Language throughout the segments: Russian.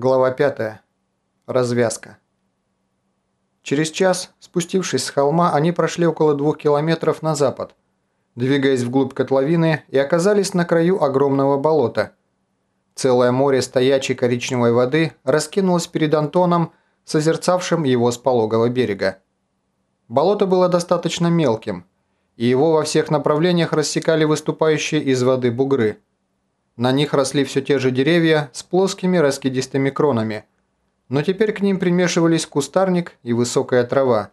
Глава 5. Развязка. Через час, спустившись с холма, они прошли около двух километров на запад, двигаясь вглубь котловины и оказались на краю огромного болота. Целое море стоячей коричневой воды раскинулось перед Антоном, созерцавшим его с пологого берега. Болото было достаточно мелким, и его во всех направлениях рассекали выступающие из воды бугры – на них росли все те же деревья с плоскими раскидистыми кронами, но теперь к ним примешивались кустарник и высокая трава.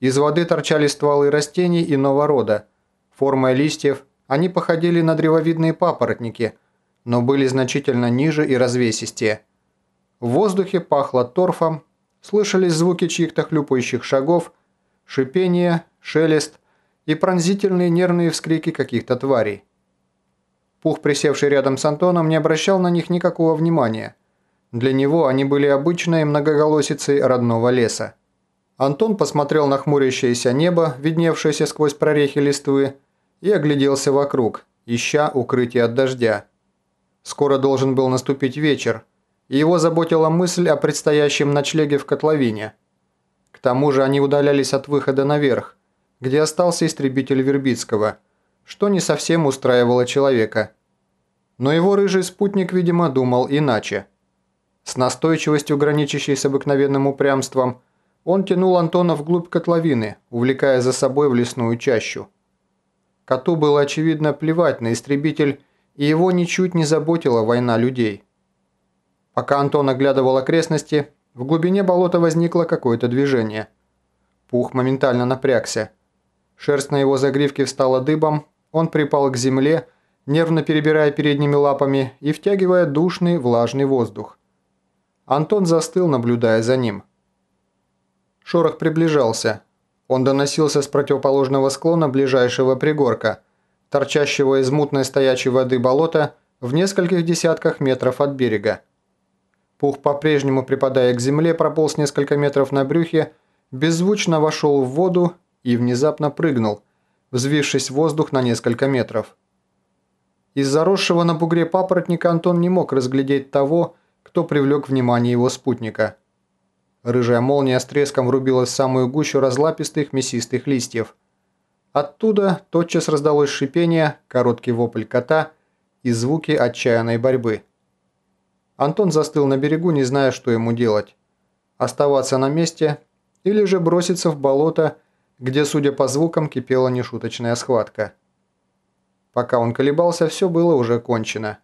Из воды торчали стволы растений иного рода. Формой листьев они походили на древовидные папоротники, но были значительно ниже и развесистее. В воздухе пахло торфом, слышались звуки чьих-то хлюпающих шагов, шипение, шелест и пронзительные нервные вскрики каких-то тварей. Пух, присевший рядом с Антоном, не обращал на них никакого внимания. Для него они были обычной многоголосицей родного леса. Антон посмотрел на хмурящееся небо, видневшееся сквозь прорехи листвы, и огляделся вокруг, ища укрытие от дождя. Скоро должен был наступить вечер, и его заботила мысль о предстоящем ночлеге в котловине. К тому же они удалялись от выхода наверх, где остался истребитель Вербицкого – что не совсем устраивало человека. Но его рыжий спутник, видимо, думал иначе. С настойчивостью, граничащей с обыкновенным упрямством, он тянул Антона вглубь котловины, увлекая за собой в лесную чащу. Коту было очевидно плевать на истребитель, и его ничуть не заботила война людей. Пока Антон оглядывал окрестности, в глубине болота возникло какое-то движение. Пух моментально напрягся. Шерсть на его загривке встала дыбом, он припал к земле, нервно перебирая передними лапами и втягивая душный влажный воздух. Антон застыл, наблюдая за ним. Шорох приближался. Он доносился с противоположного склона ближайшего пригорка, торчащего из мутной стоячей воды болота в нескольких десятках метров от берега. Пух, по-прежнему припадая к земле, прополз несколько метров на брюхе, беззвучно вошел в воду и внезапно прыгнул – взвившись в воздух на несколько метров. Из заросшего на бугре папоротника Антон не мог разглядеть того, кто привлек внимание его спутника. Рыжая молния с треском врубилась в самую гущу разлапистых мясистых листьев. Оттуда тотчас раздалось шипение, короткий вопль кота и звуки отчаянной борьбы. Антон застыл на берегу, не зная, что ему делать. Оставаться на месте или же броситься в болото где, судя по звукам, кипела нешуточная схватка. Пока он колебался, все было уже кончено.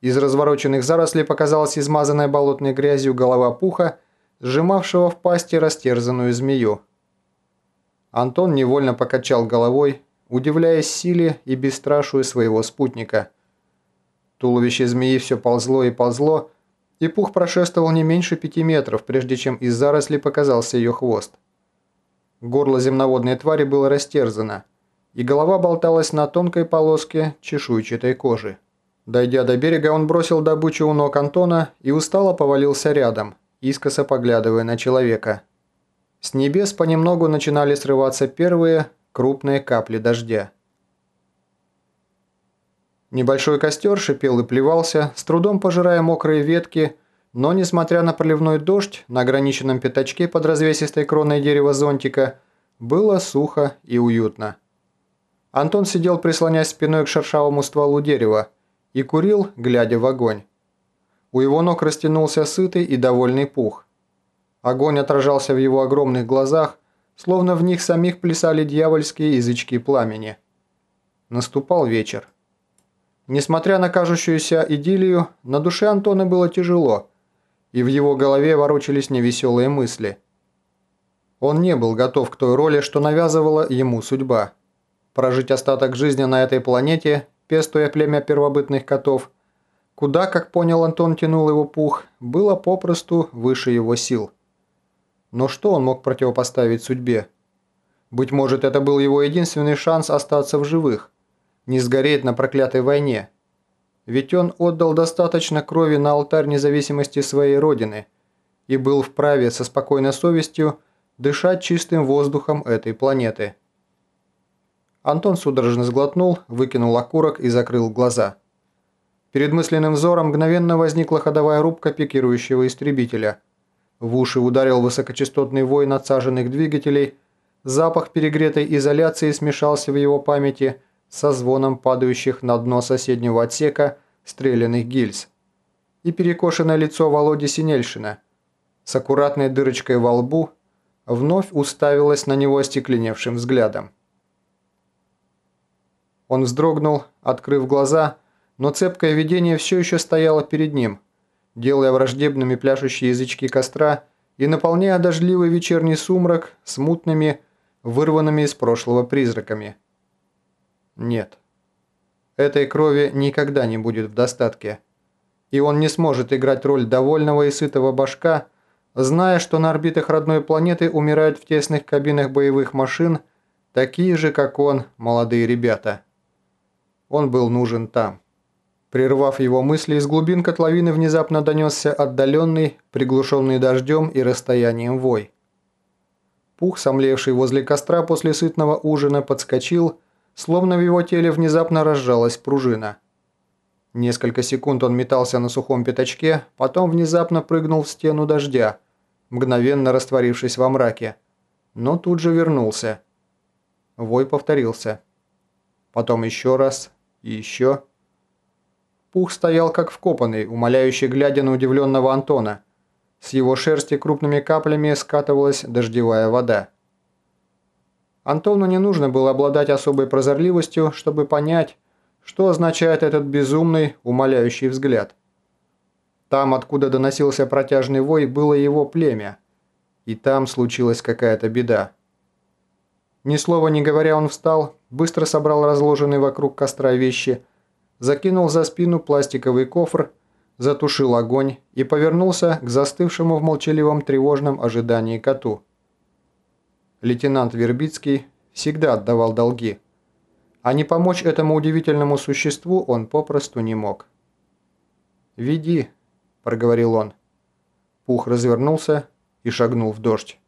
Из развороченных зарослей показалась измазанная болотной грязью голова пуха, сжимавшего в пасти растерзанную змею. Антон невольно покачал головой, удивляясь силе и бесстрашию своего спутника. Туловище змеи все ползло и ползло, и пух прошествовал не меньше пяти метров, прежде чем из заросли показался ее хвост. Горло земноводной твари было растерзано, и голова болталась на тонкой полоске чешуйчатой кожи. Дойдя до берега, он бросил добычу у ног Антона и устало повалился рядом, искоса поглядывая на человека. С небес понемногу начинали срываться первые крупные капли дождя. Небольшой костер шипел и плевался, с трудом пожирая мокрые ветки, но, несмотря на проливной дождь, на ограниченном пятачке под развесистой кроной дерева зонтика было сухо и уютно. Антон сидел, прислонясь спиной к шершавому стволу дерева, и курил, глядя в огонь. У его ног растянулся сытый и довольный пух. Огонь отражался в его огромных глазах, словно в них самих плясали дьявольские язычки пламени. Наступал вечер. Несмотря на кажущуюся идиллию, на душе Антона было тяжело – и в его голове ворочались невеселые мысли. Он не был готов к той роли, что навязывала ему судьба. Прожить остаток жизни на этой планете, пестуя племя первобытных котов, куда, как понял Антон, тянул его пух, было попросту выше его сил. Но что он мог противопоставить судьбе? Быть может, это был его единственный шанс остаться в живых, не сгореть на проклятой войне – ведь он отдал достаточно крови на алтарь независимости своей родины и был вправе со спокойной совестью дышать чистым воздухом этой планеты. Антон судорожно сглотнул, выкинул окурок и закрыл глаза. Перед мысленным взором мгновенно возникла ходовая рубка пикирующего истребителя. В уши ударил высокочастотный вой надсаженных двигателей, запах перегретой изоляции смешался в его памяти со звоном падающих на дно соседнего отсека стрелянных гильз. И перекошенное лицо Володи Синельшина с аккуратной дырочкой во лбу вновь уставилось на него остекленевшим взглядом. Он вздрогнул, открыв глаза, но цепкое видение все еще стояло перед ним, делая враждебными пляшущие язычки костра и наполняя дождливый вечерний сумрак смутными, вырванными из прошлого призраками. Нет. Этой крови никогда не будет в достатке. И он не сможет играть роль довольного и сытого башка, зная, что на орбитах родной планеты умирают в тесных кабинах боевых машин такие же, как он, молодые ребята. Он был нужен там. Прервав его мысли, из глубин котловины внезапно донесся отдаленный, приглушенный дождем и расстоянием вой. Пух, сомлевший возле костра после сытного ужина, подскочил, словно в его теле внезапно разжалась пружина. Несколько секунд он метался на сухом пятачке, потом внезапно прыгнул в стену дождя, мгновенно растворившись во мраке. Но тут же вернулся. Вой повторился. Потом еще раз и еще. Пух стоял как вкопанный, умоляющий глядя на удивленного Антона. С его шерсти крупными каплями скатывалась дождевая вода. Антону не нужно было обладать особой прозорливостью, чтобы понять, что означает этот безумный, умоляющий взгляд. Там, откуда доносился протяжный вой, было его племя. И там случилась какая-то беда. Ни слова не говоря, он встал, быстро собрал разложенные вокруг костра вещи, закинул за спину пластиковый кофр, затушил огонь и повернулся к застывшему в молчаливом тревожном ожидании коту. Лейтенант Вербицкий всегда отдавал долги, а не помочь этому удивительному существу он попросту не мог. «Веди», – проговорил он. Пух развернулся и шагнул в дождь.